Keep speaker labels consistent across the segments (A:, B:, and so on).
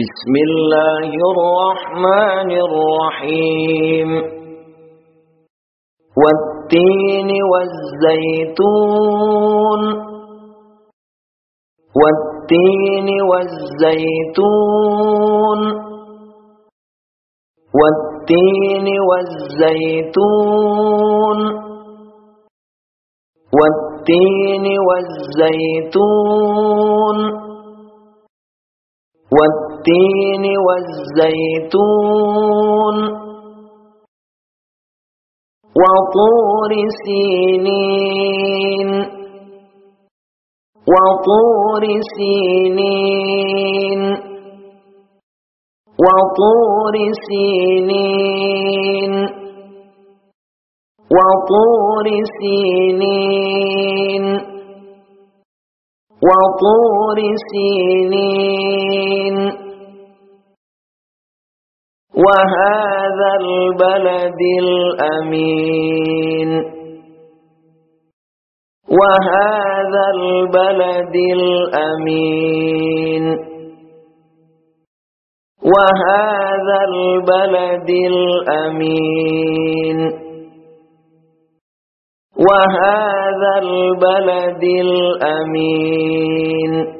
A: بسم الله الرحمن الرحيم والتين والزيتون والتين والزيتون والتين والزيتون والتين والزيتون والتين والزيتون والتين والزيتون وطور سينين وطور سينين وطور سينين وطور سينين وطور سينين وهذا البلد الأمين وهذا البلد الأمين وهذا البلد الأمين وهذا البلد الأمين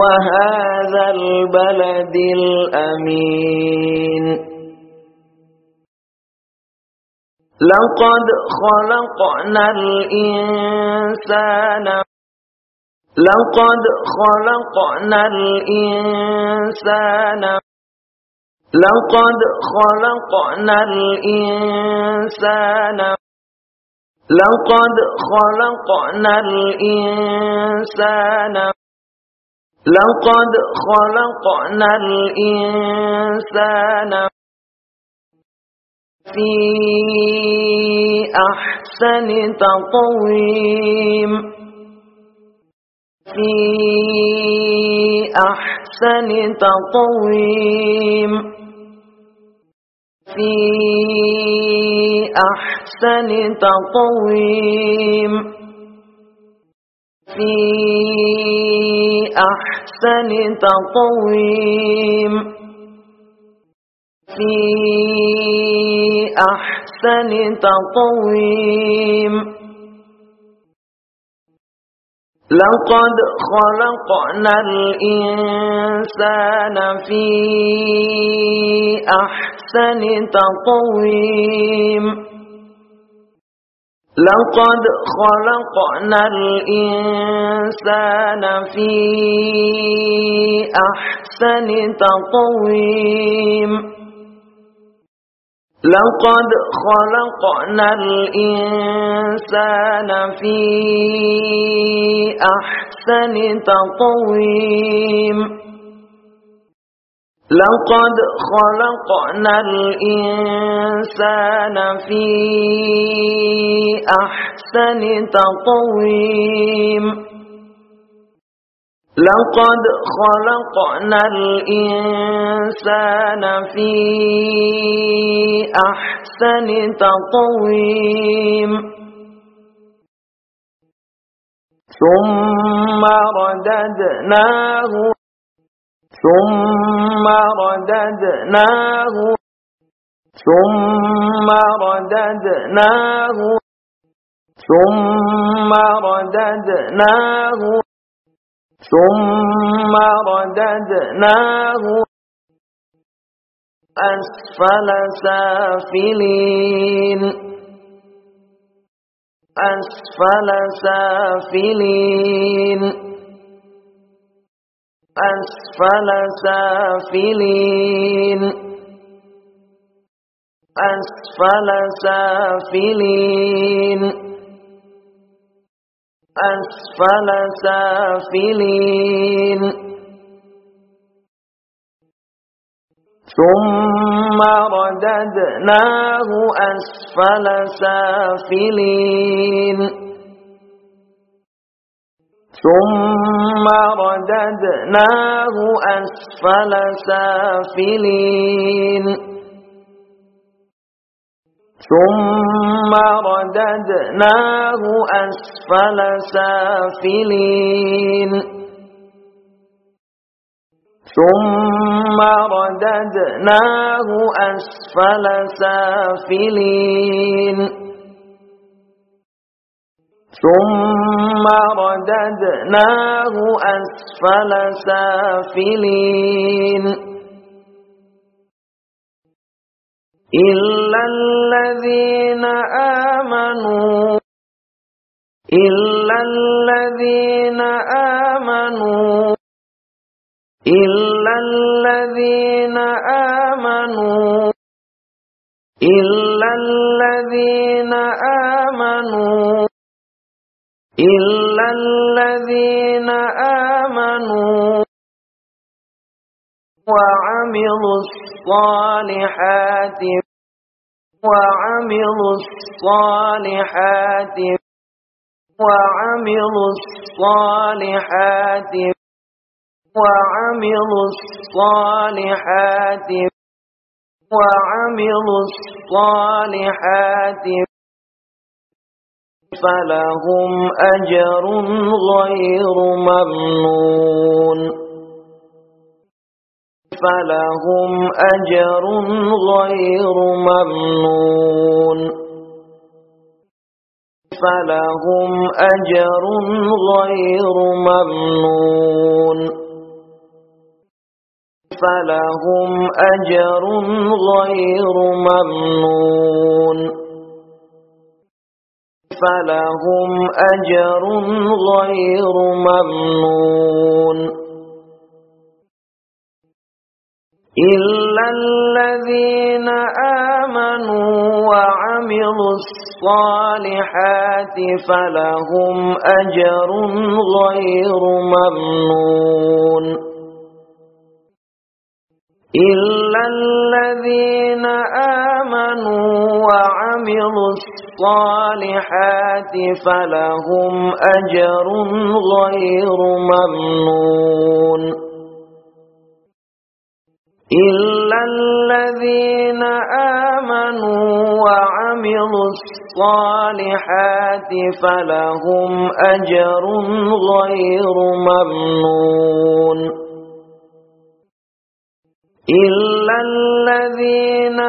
A: وهذا البلد الأمين لقد خلقنا الإنسان لقد خلقنا الإنسان لقد خلقنا الإنسان لقد خلقنا الإنسان لقد خلقنا الإنسان في أحسن تقويم في أحسن تقويم في أحسن تقويم في أحسن أحسن تقويم في أحسن تقويم لقد خلقنا الإنسان في أحسن تقويم لقد خلقنا الإنسان في أحسن تقويم لقد خلقنا الإنسان في أحسن تقويم لقد خلقنا الإنسان في أحسن تقويم لقد خلقنا الإنسان في أحسن تقويم
B: ثم
A: رددناه ثم رددناه ثم رددناه ثم رددناه
B: ثم
A: رددناه أسفل سافلين أسفل سافلين أسفل سافلين أسفل سافلين أسفل سافلين
B: ثم
A: رددناه أسفل سافلين
B: ثم
A: رددناه أسفل سافلين
B: ثم
A: رددناه أسفل سافلين
B: ثم
A: رددناه أسفل سافلين
B: ثم
A: رددناه أسفل سافلين إلا الذين آمنوا إلا الذين آمنوا
B: إلا
A: الذين آمنوا إلا الذين
B: إلا
A: الذين آمنوا وعملوا الصالحات وعملوا الصالحات وعملوا الصالحات وعملوا الصالحات وعملوا الصالحات فلهم أجر غير ممنون فلهم أجر غير ممنون فلهم أجر غير ممنون فلهم أجر غير ممنون فلهم أجر غير ممنون إلا الذين آمنوا وعملوا الصالحات فلهم أجر غير ممنون إلا الذين آمنوا وعملوا الصالحات فلهم أجر غير ممنون إلا الذين آمنوا وعملوا الصالحات فلهم أجر غير ممنون إلا الذين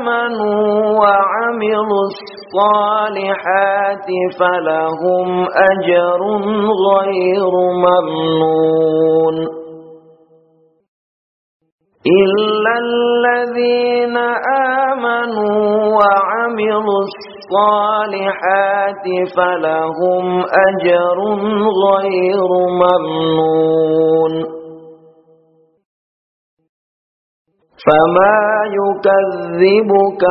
A: آمنوا وعملوا الصالحات فلهم أجر غير ممنون إلا الذين آمنوا وعملوا الصالحات فلهم أجر غير ممنون فما يكذبك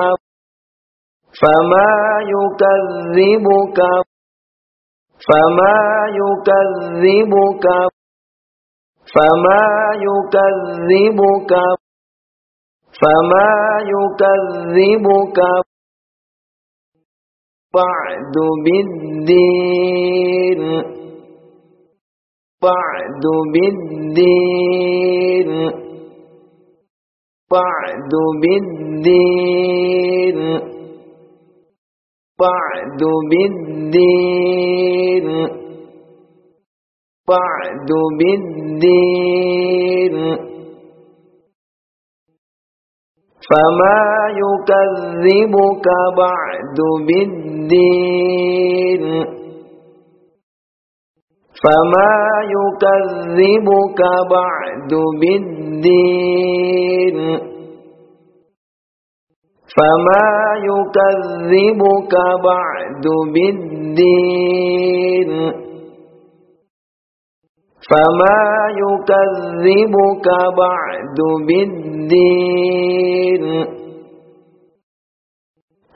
A: فما يكذبك فما يكذبك فما يكذبك فما يكذبك بعد بالدين بعد بالدين بعد بالدين بعد بالدين بعد بالدين فما يكذبك بعد بالدين فما يكذبك بعد بالدين فما يكذبك بعد بالدين فما يكذبك بعد بالدين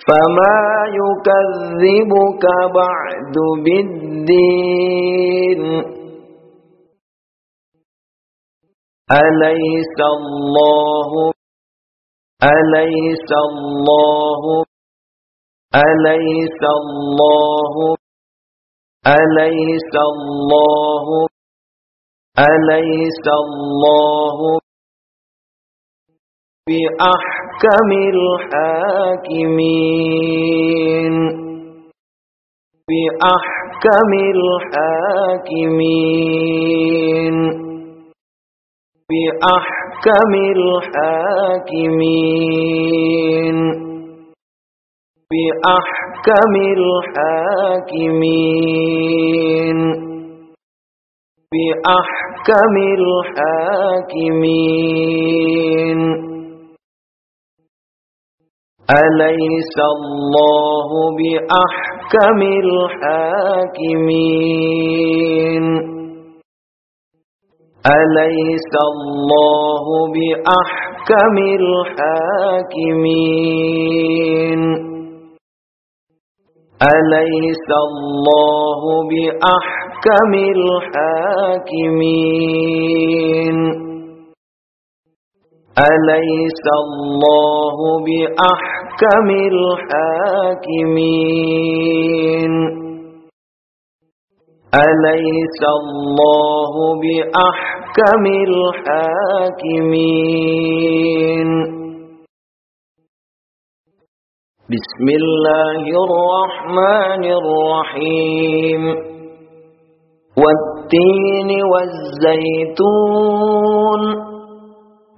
A: فما يكذبك بعد بالدين أليس الله أليس الله أليس الله أليس الله أليس الله بأحكم الحاكمين بأحكم الحاكمين بأحكم الحاكمين بأحكم الحاكمين بأحكم الحاكمين أليس الله بأحكم الحاكمين أليس الله بأحكم الحاكمين أليس الله بأحكم الحاكمين أليس الله بأحكم الحاكمين أليس الله بأحكم الحاكمين بسم الله الرحمن الرحيم والتين والزيتون والتين والزيتون